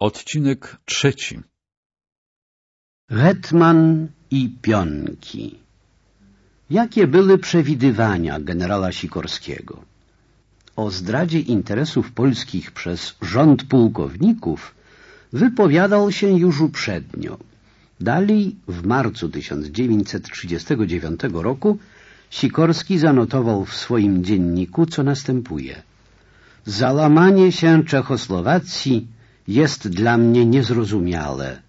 Odcinek trzeci. Hetman i pionki. Jakie były przewidywania generała Sikorskiego? O zdradzie interesów polskich przez rząd pułkowników wypowiadał się już uprzednio. Dalej, w marcu 1939 roku, Sikorski zanotował w swoim dzienniku, co następuje. Załamanie się Czechosłowacji jest dla mnie niezrozumiałe.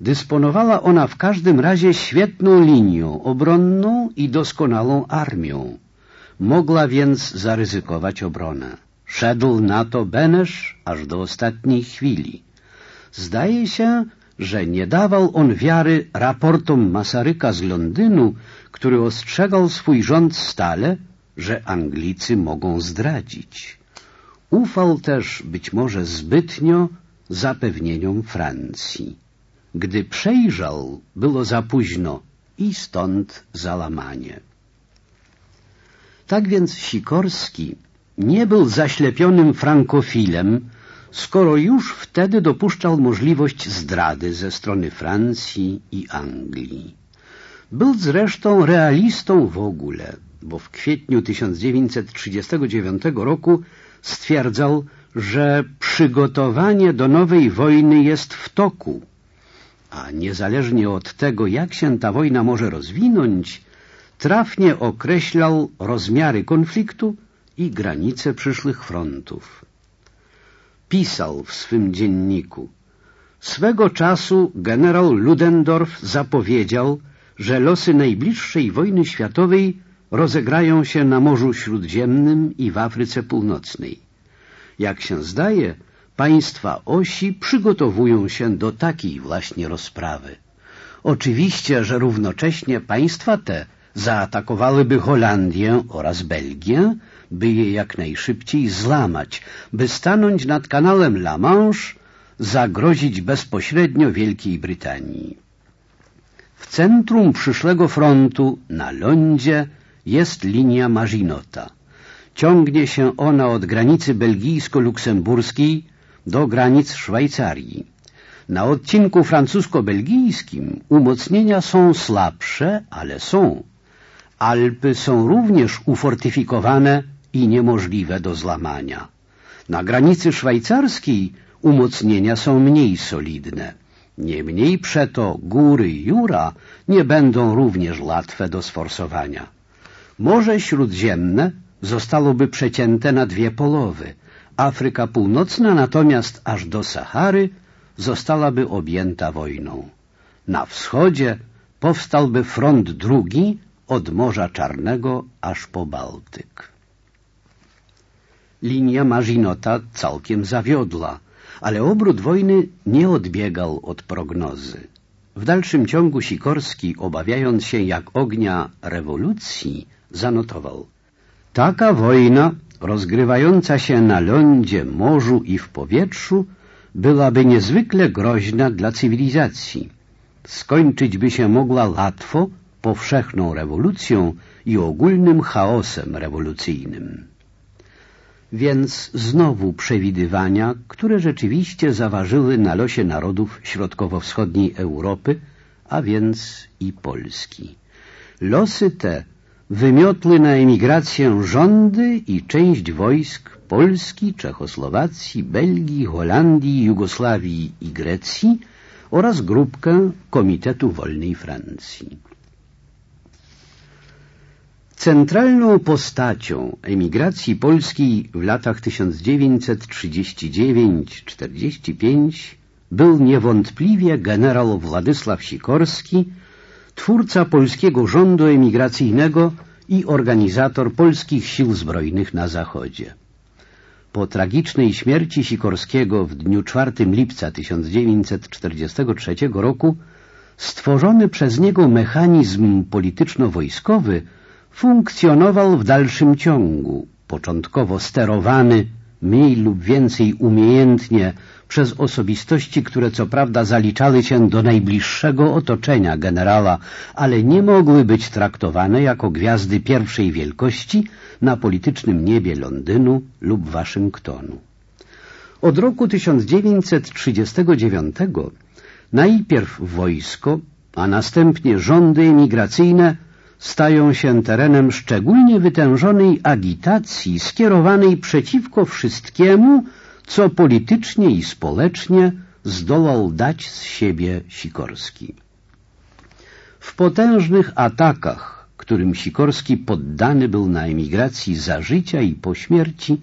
Dysponowała ona w każdym razie świetną linią obronną i doskonałą armią. Mogła więc zaryzykować obronę. Szedł na to Benesz aż do ostatniej chwili. Zdaje się, że nie dawał on wiary raportom Masaryka z Londynu, który ostrzegał swój rząd stale, że Anglicy mogą zdradzić. Ufał też być może zbytnio zapewnieniom Francji. Gdy przejrzał, było za późno i stąd załamanie. Tak więc Sikorski nie był zaślepionym frankofilem, skoro już wtedy dopuszczał możliwość zdrady ze strony Francji i Anglii. Był zresztą realistą w ogóle, bo w kwietniu 1939 roku stwierdzał, że przygotowanie do nowej wojny jest w toku, a niezależnie od tego, jak się ta wojna może rozwinąć, trafnie określał rozmiary konfliktu i granice przyszłych frontów. Pisał w swym dzienniku Swego czasu generał Ludendorff zapowiedział, że losy najbliższej wojny światowej rozegrają się na Morzu Śródziemnym i w Afryce Północnej. Jak się zdaje, państwa osi przygotowują się do takiej właśnie rozprawy. Oczywiście, że równocześnie państwa te zaatakowałyby Holandię oraz Belgię, by je jak najszybciej złamać, by stanąć nad kanałem La Manche, zagrozić bezpośrednio Wielkiej Brytanii. W centrum przyszłego frontu, na lądzie, jest linia Maginota. Ciągnie się ona od granicy belgijsko-luksemburskiej do granic Szwajcarii. Na odcinku francusko-belgijskim umocnienia są słabsze, ale są. Alpy są również ufortyfikowane i niemożliwe do złamania. Na granicy szwajcarskiej umocnienia są mniej solidne. Niemniej przeto góry Jura nie będą również łatwe do sforsowania. Morze Śródziemne zostałoby przecięte na dwie połowy. Afryka Północna natomiast aż do Sahary zostałaby objęta wojną. Na wschodzie powstałby front drugi od Morza Czarnego aż po Bałtyk. Linia Maginota całkiem zawiodła, ale obrót wojny nie odbiegał od prognozy. W dalszym ciągu Sikorski, obawiając się jak ognia rewolucji, zanotował – Taka wojna, rozgrywająca się na lądzie, morzu i w powietrzu, byłaby niezwykle groźna dla cywilizacji. Skończyć by się mogła łatwo powszechną rewolucją i ogólnym chaosem rewolucyjnym. Więc znowu przewidywania, które rzeczywiście zaważyły na losie narodów środkowo-wschodniej Europy, a więc i Polski. Losy te wymiotły na emigrację rządy i część wojsk Polski, Czechosłowacji, Belgii, Holandii, Jugosławii i Grecji oraz grupkę Komitetu Wolnej Francji. Centralną postacią emigracji polskiej w latach 1939-45 był niewątpliwie generał Władysław Sikorski, twórca polskiego rządu emigracyjnego i organizator polskich sił zbrojnych na Zachodzie. Po tragicznej śmierci Sikorskiego w dniu 4 lipca 1943 roku stworzony przez niego mechanizm polityczno-wojskowy funkcjonował w dalszym ciągu, początkowo sterowany mniej lub więcej umiejętnie przez osobistości, które co prawda zaliczały się do najbliższego otoczenia generała, ale nie mogły być traktowane jako gwiazdy pierwszej wielkości na politycznym niebie Londynu lub Waszyngtonu. Od roku 1939 najpierw wojsko, a następnie rządy emigracyjne stają się terenem szczególnie wytężonej agitacji skierowanej przeciwko wszystkiemu, co politycznie i społecznie zdołał dać z siebie Sikorski. W potężnych atakach, którym Sikorski poddany był na emigracji za życia i po śmierci,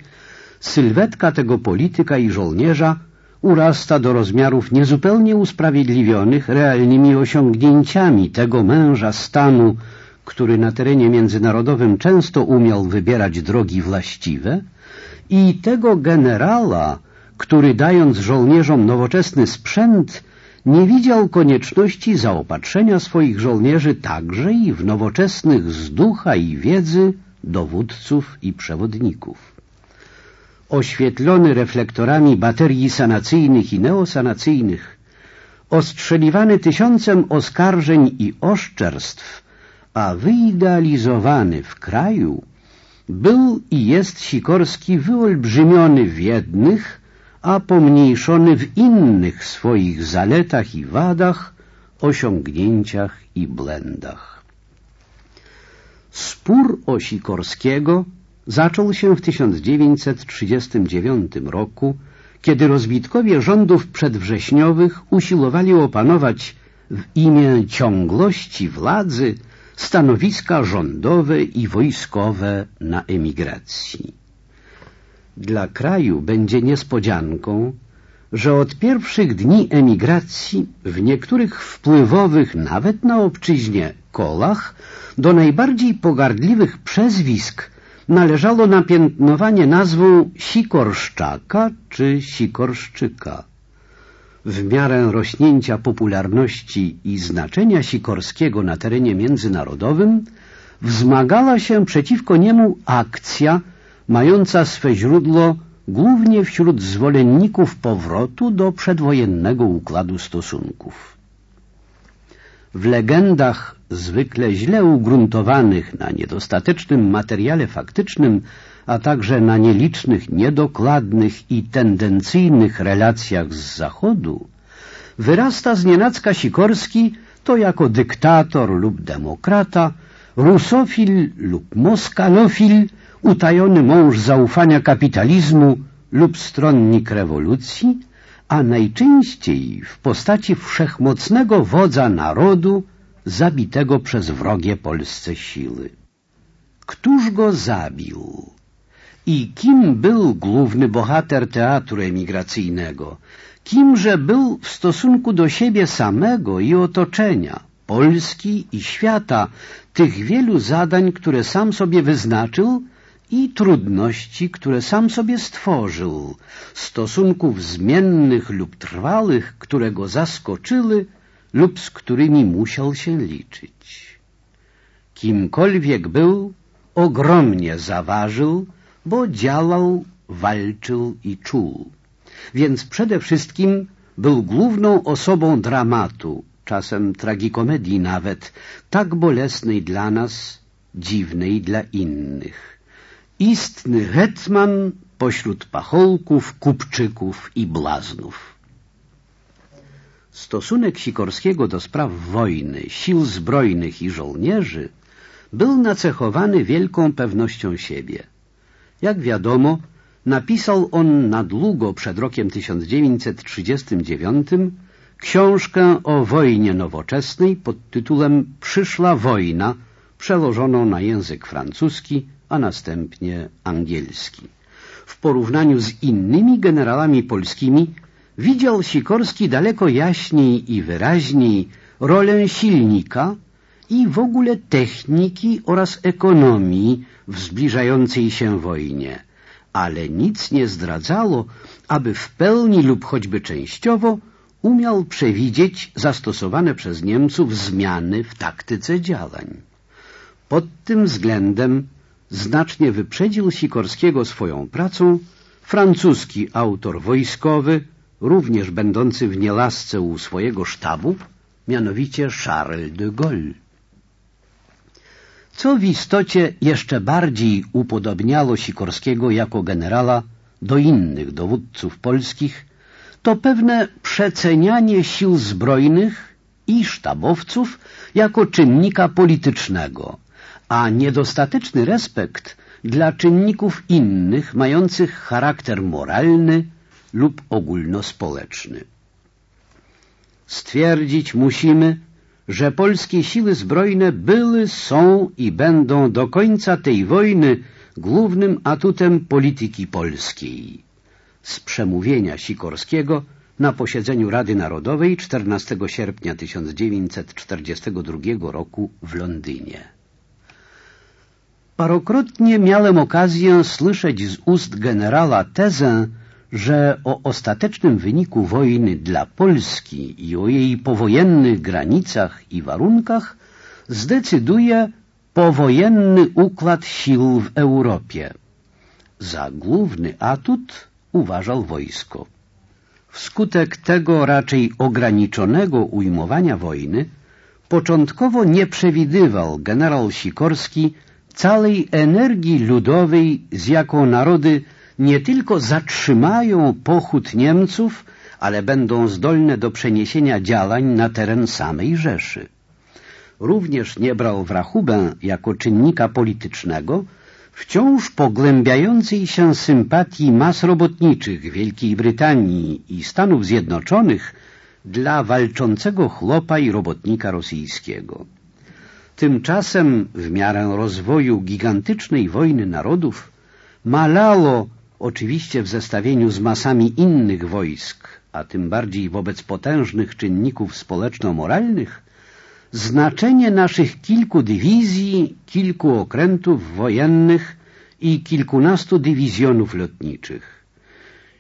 sylwetka tego polityka i żołnierza urasta do rozmiarów niezupełnie usprawiedliwionych realnymi osiągnięciami tego męża stanu, który na terenie międzynarodowym często umiał wybierać drogi właściwe, i tego generała, który dając żołnierzom nowoczesny sprzęt, nie widział konieczności zaopatrzenia swoich żołnierzy także i w nowoczesnych z ducha i wiedzy dowódców i przewodników. Oświetlony reflektorami baterii sanacyjnych i neosanacyjnych, ostrzeliwany tysiącem oskarżeń i oszczerstw, a wyidealizowany w kraju, był i jest Sikorski wyolbrzymiony w jednych, a pomniejszony w innych swoich zaletach i wadach, osiągnięciach i blendach. Spór o Sikorskiego zaczął się w 1939 roku, kiedy rozbitkowie rządów przedwrześniowych usiłowali opanować w imię ciągłości władzy stanowiska rządowe i wojskowe na emigracji. Dla kraju będzie niespodzianką, że od pierwszych dni emigracji w niektórych wpływowych nawet na obczyźnie kolach do najbardziej pogardliwych przezwisk należało napiętnowanie nazwą Sikorszczaka czy Sikorszczyka. W miarę rośnięcia popularności i znaczenia Sikorskiego na terenie międzynarodowym wzmagała się przeciwko niemu akcja mająca swe źródło głównie wśród zwolenników powrotu do przedwojennego układu stosunków. W legendach zwykle źle ugruntowanych na niedostatecznym materiale faktycznym, a także na nielicznych, niedokładnych i tendencyjnych relacjach z Zachodu, wyrasta z nienacka Sikorski to jako dyktator lub demokrata, rusofil lub moskalofil, utajony mąż zaufania kapitalizmu lub stronnik rewolucji, a najczęściej w postaci wszechmocnego wodza narodu zabitego przez wrogie Polsce siły. Któż go zabił? I kim był główny bohater teatru emigracyjnego? Kimże był w stosunku do siebie samego i otoczenia, Polski i świata, tych wielu zadań, które sam sobie wyznaczył i trudności, które sam sobie stworzył, stosunków zmiennych lub trwałych, które go zaskoczyły lub z którymi musiał się liczyć. Kimkolwiek był, ogromnie zaważył, bo działał, walczył i czuł. Więc przede wszystkim był główną osobą dramatu, czasem tragikomedii nawet, tak bolesnej dla nas, dziwnej dla innych. Istny hetman pośród pacholków, kupczyków i blaznów. Stosunek Sikorskiego do spraw wojny, sił zbrojnych i żołnierzy był nacechowany wielką pewnością siebie. Jak wiadomo, napisał on na długo przed rokiem 1939 książkę o wojnie nowoczesnej pod tytułem Przyszła wojna, przełożoną na język francuski, a następnie angielski. W porównaniu z innymi generałami polskimi widział Sikorski daleko jaśniej i wyraźniej rolę silnika i w ogóle techniki oraz ekonomii w zbliżającej się wojnie, ale nic nie zdradzało, aby w pełni lub choćby częściowo umiał przewidzieć zastosowane przez Niemców zmiany w taktyce działań. Pod tym względem znacznie wyprzedził Sikorskiego swoją pracą francuski autor wojskowy, również będący w nielasce u swojego sztabu, mianowicie Charles de Gaulle. Co w istocie jeszcze bardziej upodobniało Sikorskiego jako generała do innych dowódców polskich, to pewne przecenianie sił zbrojnych i sztabowców jako czynnika politycznego, a niedostateczny respekt dla czynników innych mających charakter moralny lub ogólnospołeczny. Stwierdzić musimy, że polskie siły zbrojne były, są i będą do końca tej wojny głównym atutem polityki polskiej. Z przemówienia Sikorskiego na posiedzeniu Rady Narodowej 14 sierpnia 1942 roku w Londynie. Parokrotnie miałem okazję słyszeć z ust generała tezę, że o ostatecznym wyniku wojny dla Polski i o jej powojennych granicach i warunkach zdecyduje powojenny układ sił w Europie. Za główny atut uważał wojsko. Wskutek tego raczej ograniczonego ujmowania wojny początkowo nie przewidywał generał Sikorski całej energii ludowej, z jaką narody nie tylko zatrzymają pochód Niemców, ale będą zdolne do przeniesienia działań na teren samej Rzeszy. Również nie brał w rachubę jako czynnika politycznego wciąż pogłębiającej się sympatii mas robotniczych Wielkiej Brytanii i Stanów Zjednoczonych dla walczącego chłopa i robotnika rosyjskiego. Tymczasem w miarę rozwoju gigantycznej wojny narodów malało oczywiście w zestawieniu z masami innych wojsk, a tym bardziej wobec potężnych czynników społeczno-moralnych, znaczenie naszych kilku dywizji, kilku okrętów wojennych i kilkunastu dywizjonów lotniczych.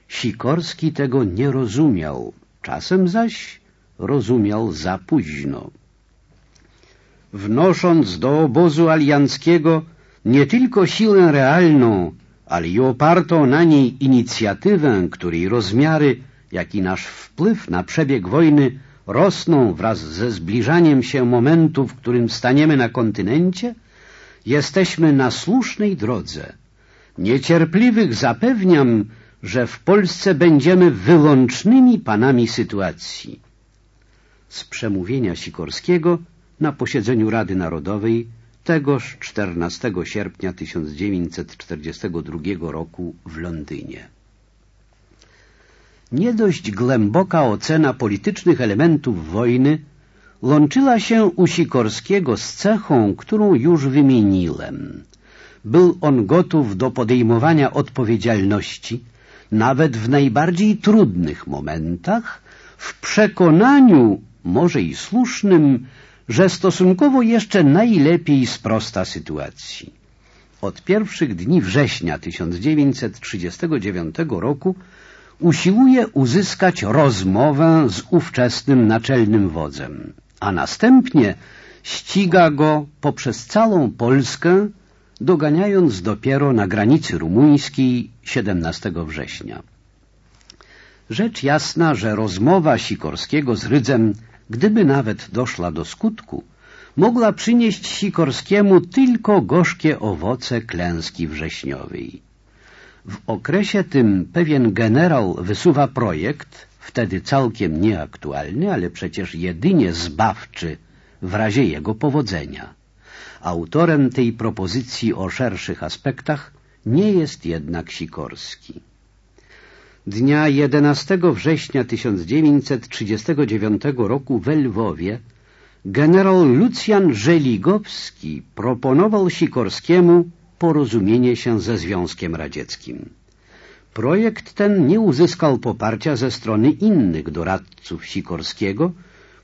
Sikorski tego nie rozumiał, czasem zaś rozumiał za późno. Wnosząc do obozu alianckiego nie tylko siłę realną, ale i opartą na niej inicjatywę, której rozmiary, jak i nasz wpływ na przebieg wojny rosną wraz ze zbliżaniem się momentu, w którym staniemy na kontynencie, jesteśmy na słusznej drodze. Niecierpliwych zapewniam, że w Polsce będziemy wyłącznymi panami sytuacji. Z przemówienia Sikorskiego na posiedzeniu Rady Narodowej tegoż 14 sierpnia 1942 roku w Londynie. Nie dość głęboka ocena politycznych elementów wojny łączyła się u Sikorskiego z cechą, którą już wymieniłem. Był on gotów do podejmowania odpowiedzialności, nawet w najbardziej trudnych momentach, w przekonaniu, może i słusznym, że stosunkowo jeszcze najlepiej sprosta sytuacji. Od pierwszych dni września 1939 roku usiłuje uzyskać rozmowę z ówczesnym naczelnym wodzem, a następnie ściga go poprzez całą Polskę, doganiając dopiero na granicy rumuńskiej 17 września. Rzecz jasna, że rozmowa Sikorskiego z Rydzem gdyby nawet doszła do skutku, mogła przynieść Sikorskiemu tylko gorzkie owoce klęski wrześniowej. W okresie tym pewien generał wysuwa projekt, wtedy całkiem nieaktualny, ale przecież jedynie zbawczy w razie jego powodzenia. Autorem tej propozycji o szerszych aspektach nie jest jednak Sikorski. Dnia 11 września 1939 roku w Lwowie generał Lucjan Żeligowski proponował Sikorskiemu porozumienie się ze Związkiem Radzieckim. Projekt ten nie uzyskał poparcia ze strony innych doradców Sikorskiego,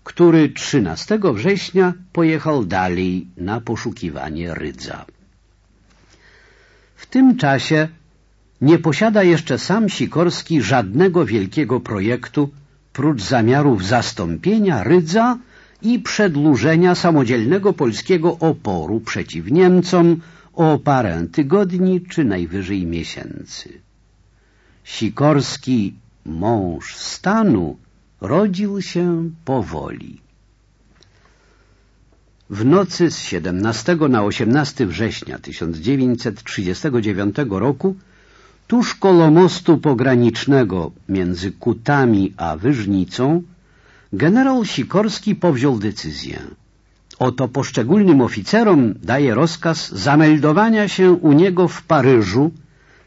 który 13 września pojechał dalej na poszukiwanie Rydza. W tym czasie nie posiada jeszcze sam Sikorski żadnego wielkiego projektu, prócz zamiarów zastąpienia Rydza i przedłużenia samodzielnego polskiego oporu przeciw Niemcom o parę tygodni czy najwyżej miesięcy. Sikorski, mąż stanu, rodził się powoli. W nocy z 17 na 18 września 1939 roku Tuż koło mostu pogranicznego między Kutami a Wyżnicą generał Sikorski powziął decyzję. Oto poszczególnym oficerom daje rozkaz zameldowania się u niego w Paryżu,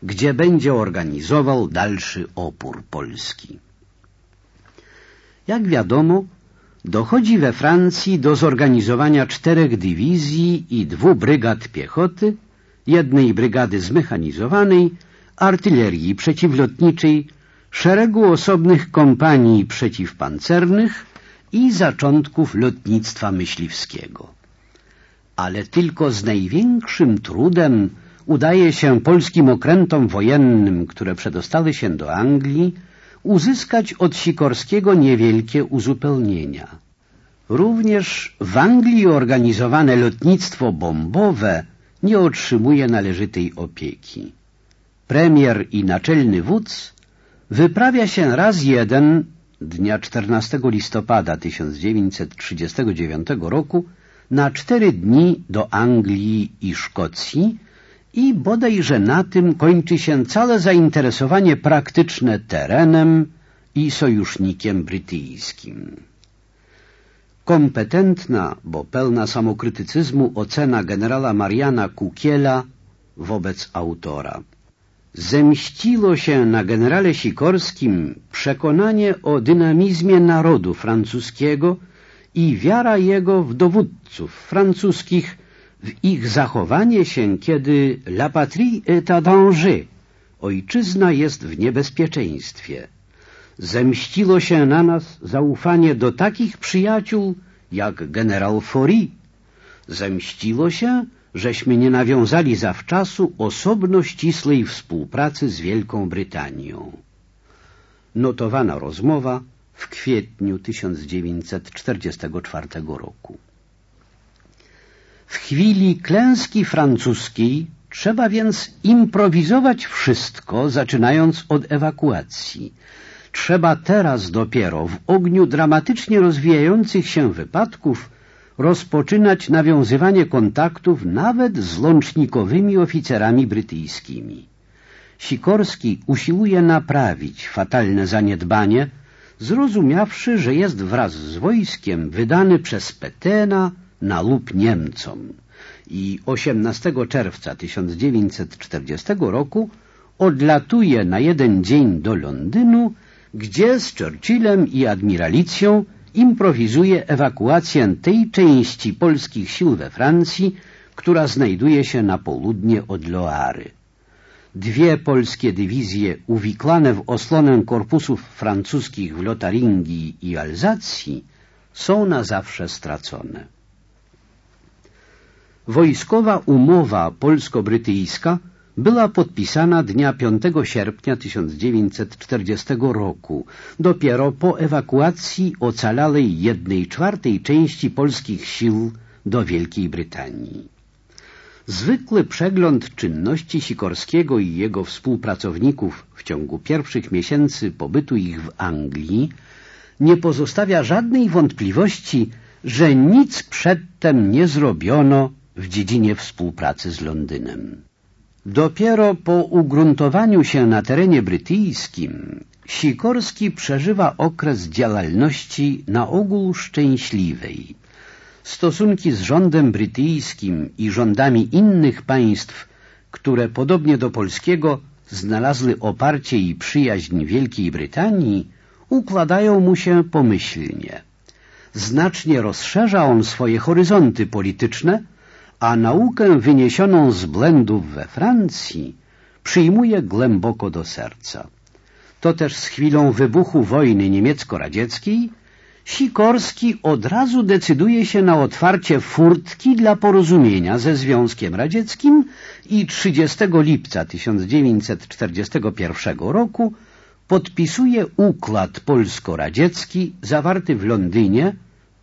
gdzie będzie organizował dalszy opór Polski. Jak wiadomo, dochodzi we Francji do zorganizowania czterech dywizji i dwóch brygad piechoty, jednej brygady zmechanizowanej, artylerii przeciwlotniczej, szeregu osobnych kompanii przeciwpancernych i zaczątków lotnictwa myśliwskiego. Ale tylko z największym trudem udaje się polskim okrętom wojennym, które przedostały się do Anglii, uzyskać od Sikorskiego niewielkie uzupełnienia. Również w Anglii organizowane lotnictwo bombowe nie otrzymuje należytej opieki. Premier i naczelny wódz wyprawia się raz jeden dnia 14 listopada 1939 roku na cztery dni do Anglii i Szkocji i bodajże na tym kończy się całe zainteresowanie praktyczne terenem i sojusznikiem brytyjskim. Kompetentna, bo pełna samokrytycyzmu ocena generała Mariana Kukiela wobec autora. Zemściło się na generale Sikorskim przekonanie o dynamizmie narodu francuskiego i wiara jego w dowódców francuskich, w ich zachowanie się, kiedy la patrie est à danger, ojczyzna jest w niebezpieczeństwie. Zemściło się na nas zaufanie do takich przyjaciół jak generał Fori. Zemściło się, żeśmy nie nawiązali zawczasu osobno ścisłej współpracy z Wielką Brytanią. Notowana rozmowa w kwietniu 1944 roku. W chwili klęski francuskiej trzeba więc improwizować wszystko, zaczynając od ewakuacji. Trzeba teraz dopiero w ogniu dramatycznie rozwijających się wypadków rozpoczynać nawiązywanie kontaktów nawet z łącznikowymi oficerami brytyjskimi. Sikorski usiłuje naprawić fatalne zaniedbanie, zrozumiawszy, że jest wraz z wojskiem wydany przez Petena na lub Niemcom i 18 czerwca 1940 roku odlatuje na jeden dzień do Londynu, gdzie z Churchillem i admiralicją improwizuje ewakuację tej części polskich sił we Francji, która znajduje się na południe od Loary. Dwie polskie dywizje uwiklane w osłonę korpusów francuskich w Lotaringii i Alzacji są na zawsze stracone. Wojskowa umowa polsko-brytyjska była podpisana dnia 5 sierpnia 1940 roku, dopiero po ewakuacji ocalałej jednej czwartej części polskich sił do Wielkiej Brytanii. Zwykły przegląd czynności Sikorskiego i jego współpracowników w ciągu pierwszych miesięcy pobytu ich w Anglii nie pozostawia żadnej wątpliwości, że nic przedtem nie zrobiono w dziedzinie współpracy z Londynem. Dopiero po ugruntowaniu się na terenie brytyjskim Sikorski przeżywa okres działalności na ogół szczęśliwej. Stosunki z rządem brytyjskim i rządami innych państw, które podobnie do polskiego znalazły oparcie i przyjaźń Wielkiej Brytanii, układają mu się pomyślnie. Znacznie rozszerza on swoje horyzonty polityczne, a naukę wyniesioną z błędów we Francji przyjmuje głęboko do serca. To też z chwilą wybuchu wojny niemiecko-radzieckiej Sikorski od razu decyduje się na otwarcie furtki dla porozumienia ze Związkiem Radzieckim i 30 lipca 1941 roku podpisuje układ polsko-radziecki zawarty w Londynie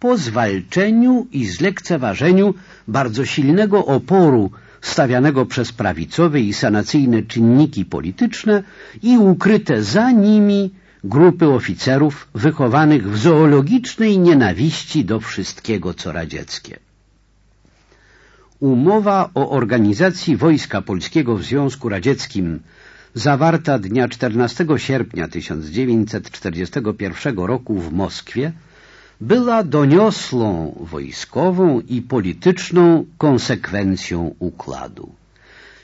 po zwalczeniu i zlekceważeniu bardzo silnego oporu stawianego przez prawicowe i sanacyjne czynniki polityczne i ukryte za nimi grupy oficerów wychowanych w zoologicznej nienawiści do wszystkiego, co radzieckie. Umowa o organizacji Wojska Polskiego w Związku Radzieckim zawarta dnia 14 sierpnia 1941 roku w Moskwie, była doniosłą wojskową i polityczną konsekwencją układu.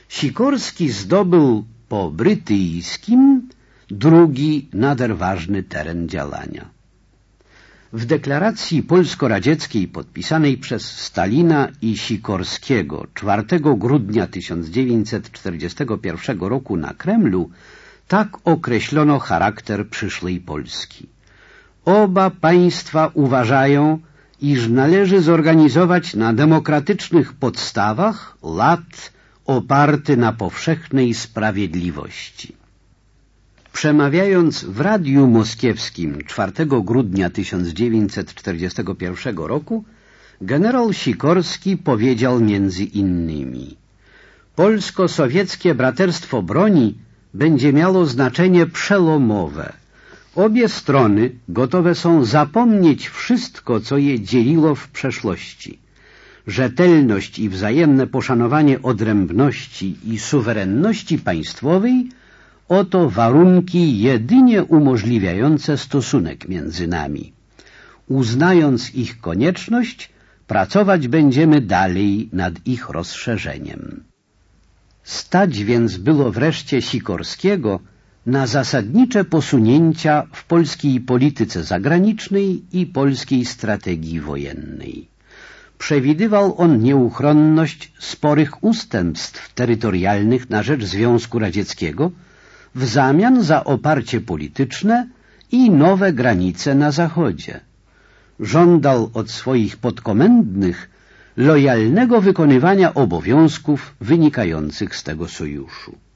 Sikorski zdobył po brytyjskim drugi nader ważny teren działania. W deklaracji polsko-radzieckiej podpisanej przez Stalina i Sikorskiego 4 grudnia 1941 roku na Kremlu tak określono charakter przyszłej Polski. Oba państwa uważają, iż należy zorganizować na demokratycznych podstawach lat oparty na powszechnej sprawiedliwości. Przemawiając w Radiu Moskiewskim 4 grudnia 1941 roku, generał Sikorski powiedział między innymi Polsko-sowieckie braterstwo broni będzie miało znaczenie przełomowe. Obie strony gotowe są zapomnieć wszystko, co je dzieliło w przeszłości. Rzetelność i wzajemne poszanowanie odrębności i suwerenności państwowej Oto warunki jedynie umożliwiające stosunek między nami. Uznając ich konieczność, pracować będziemy dalej nad ich rozszerzeniem. Stać więc było wreszcie Sikorskiego na zasadnicze posunięcia w polskiej polityce zagranicznej i polskiej strategii wojennej. Przewidywał on nieuchronność sporych ustępstw terytorialnych na rzecz Związku Radzieckiego, w zamian za oparcie polityczne i nowe granice na Zachodzie. Żądał od swoich podkomendnych lojalnego wykonywania obowiązków wynikających z tego sojuszu.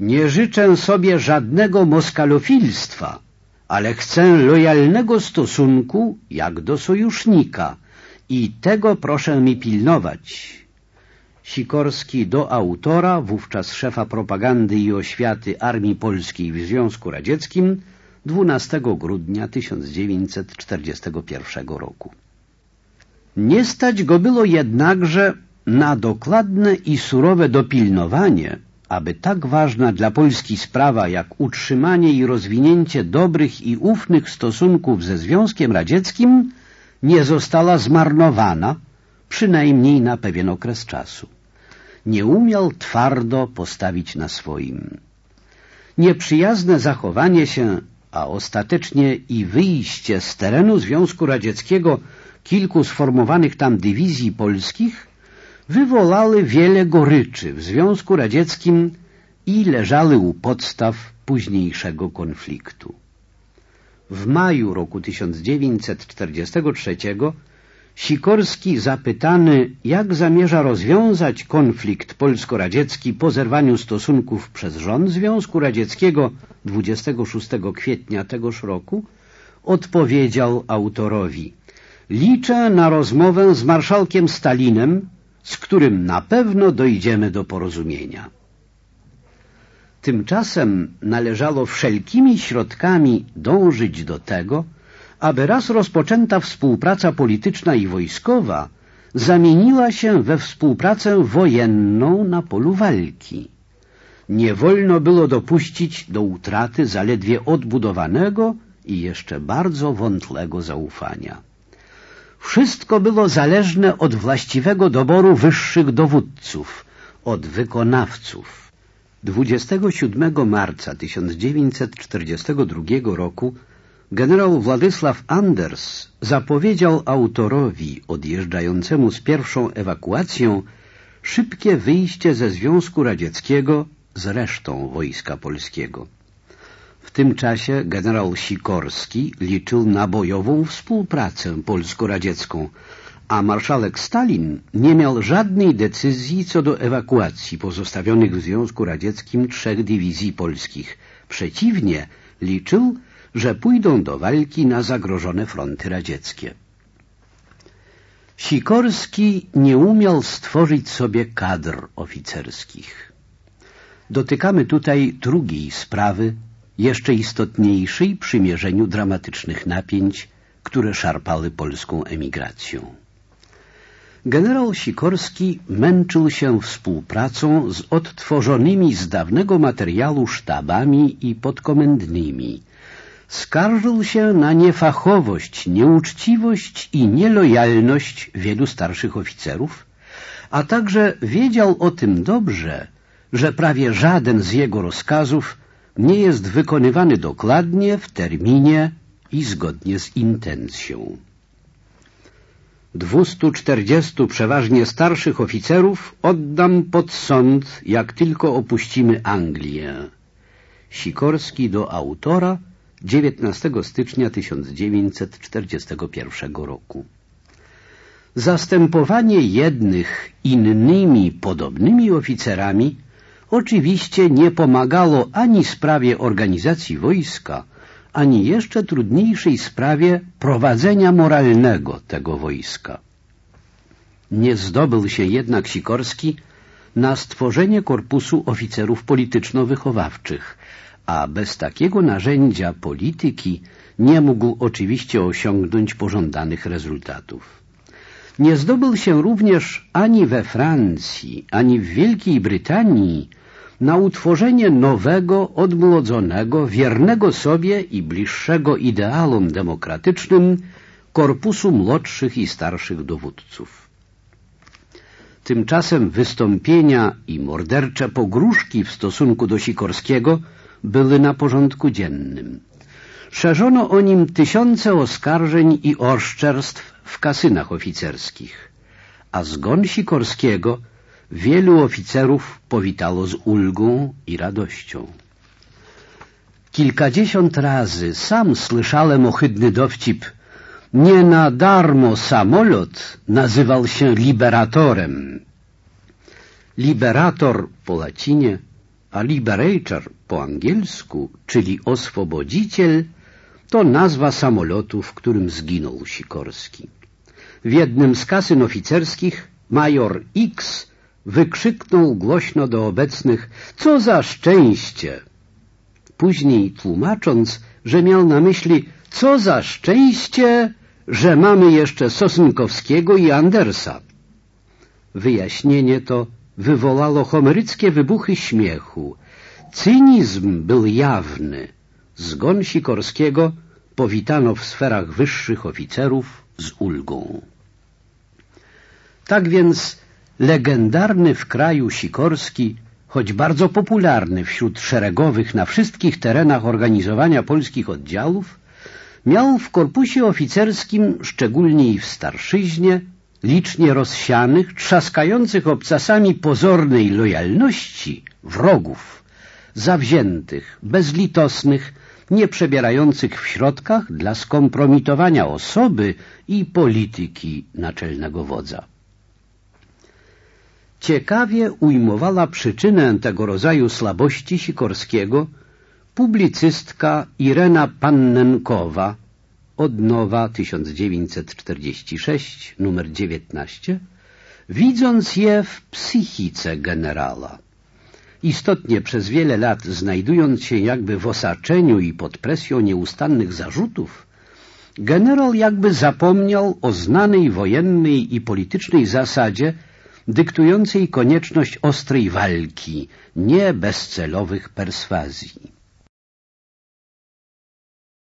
Nie życzę sobie żadnego moskalofilstwa, ale chcę lojalnego stosunku jak do sojusznika i tego proszę mi pilnować, Sikorski do autora, wówczas szefa propagandy i oświaty Armii Polskiej w Związku Radzieckim 12 grudnia 1941 roku. Nie stać go było jednakże na dokładne i surowe dopilnowanie, aby tak ważna dla Polski sprawa jak utrzymanie i rozwinięcie dobrych i ufnych stosunków ze Związkiem Radzieckim nie została zmarnowana, przynajmniej na pewien okres czasu nie umiał twardo postawić na swoim. Nieprzyjazne zachowanie się, a ostatecznie i wyjście z terenu Związku Radzieckiego kilku sformowanych tam dywizji polskich wywolały wiele goryczy w Związku Radzieckim i leżały u podstaw późniejszego konfliktu. W maju roku 1943 Sikorski zapytany, jak zamierza rozwiązać konflikt polsko-radziecki po zerwaniu stosunków przez rząd Związku Radzieckiego 26 kwietnia tegoż roku, odpowiedział autorowi Liczę na rozmowę z marszałkiem Stalinem, z którym na pewno dojdziemy do porozumienia. Tymczasem należało wszelkimi środkami dążyć do tego, aby raz rozpoczęta współpraca polityczna i wojskowa zamieniła się we współpracę wojenną na polu walki. Nie wolno było dopuścić do utraty zaledwie odbudowanego i jeszcze bardzo wątlego zaufania. Wszystko było zależne od właściwego doboru wyższych dowódców, od wykonawców. 27 marca 1942 roku Generał Władysław Anders zapowiedział autorowi odjeżdżającemu z pierwszą ewakuacją szybkie wyjście ze Związku Radzieckiego z resztą wojska polskiego. W tym czasie generał Sikorski liczył na bojową współpracę polsko-radziecką, a marszałek Stalin nie miał żadnej decyzji co do ewakuacji pozostawionych w Związku Radzieckim trzech dywizji polskich. Przeciwnie, liczył, że pójdą do walki na zagrożone fronty radzieckie. Sikorski nie umiał stworzyć sobie kadr oficerskich. Dotykamy tutaj drugiej sprawy, jeszcze istotniejszej przy mierzeniu dramatycznych napięć, które szarpały polską emigracją. Generał Sikorski męczył się współpracą z odtworzonymi z dawnego materiału sztabami i podkomendnymi. Skarżył się na niefachowość, nieuczciwość i nielojalność wielu starszych oficerów, a także wiedział o tym dobrze, że prawie żaden z jego rozkazów nie jest wykonywany dokładnie, w terminie i zgodnie z intencją. 240 przeważnie starszych oficerów oddam pod sąd, jak tylko opuścimy Anglię. Sikorski do autora 19 stycznia 1941 roku. Zastępowanie jednych innymi podobnymi oficerami oczywiście nie pomagało ani sprawie organizacji wojska, ani jeszcze trudniejszej sprawie prowadzenia moralnego tego wojska. Nie zdobył się jednak Sikorski na stworzenie korpusu oficerów polityczno-wychowawczych, a bez takiego narzędzia polityki nie mógł oczywiście osiągnąć pożądanych rezultatów. Nie zdobył się również ani we Francji, ani w Wielkiej Brytanii na utworzenie nowego, odmłodzonego, wiernego sobie i bliższego idealom demokratycznym korpusu młodszych i starszych dowódców. Tymczasem wystąpienia i mordercze pogróżki w stosunku do Sikorskiego były na porządku dziennym. Szerzono o nim tysiące oskarżeń i oszczerstw w kasynach oficerskich, a zgon Sikorskiego wielu oficerów powitało z ulgą i radością. Kilkadziesiąt razy sam słyszałem ohydny dowcip nie na darmo samolot nazywał się liberatorem. Liberator po łacinie, a liberator po angielsku, czyli oswobodziciel, to nazwa samolotu, w którym zginął Sikorski. W jednym z kasyn oficerskich major X wykrzyknął głośno do obecnych co za szczęście! Później tłumacząc, że miał na myśli co za szczęście, że mamy jeszcze Sosnkowskiego i Andersa. Wyjaśnienie to wywołało homeryckie wybuchy śmiechu. Cynizm był jawny. Zgon Sikorskiego powitano w sferach wyższych oficerów z ulgą. Tak więc legendarny w kraju Sikorski, choć bardzo popularny wśród szeregowych na wszystkich terenach organizowania polskich oddziałów, miał w korpusie oficerskim, szczególnie i w starszyźnie, licznie rozsianych, trzaskających obcasami pozornej lojalności wrogów, zawziętych, bezlitosnych, nie przebierających w środkach dla skompromitowania osoby i polityki naczelnego wodza. Ciekawie ujmowała przyczynę tego rodzaju słabości Sikorskiego publicystka Irena Pannenkowa, Odnowa 1946, numer 19, widząc je w psychice generała. Istotnie przez wiele lat znajdując się jakby w osaczeniu i pod presją nieustannych zarzutów, generał jakby zapomniał o znanej wojennej i politycznej zasadzie dyktującej konieczność ostrej walki, nie bezcelowych perswazji.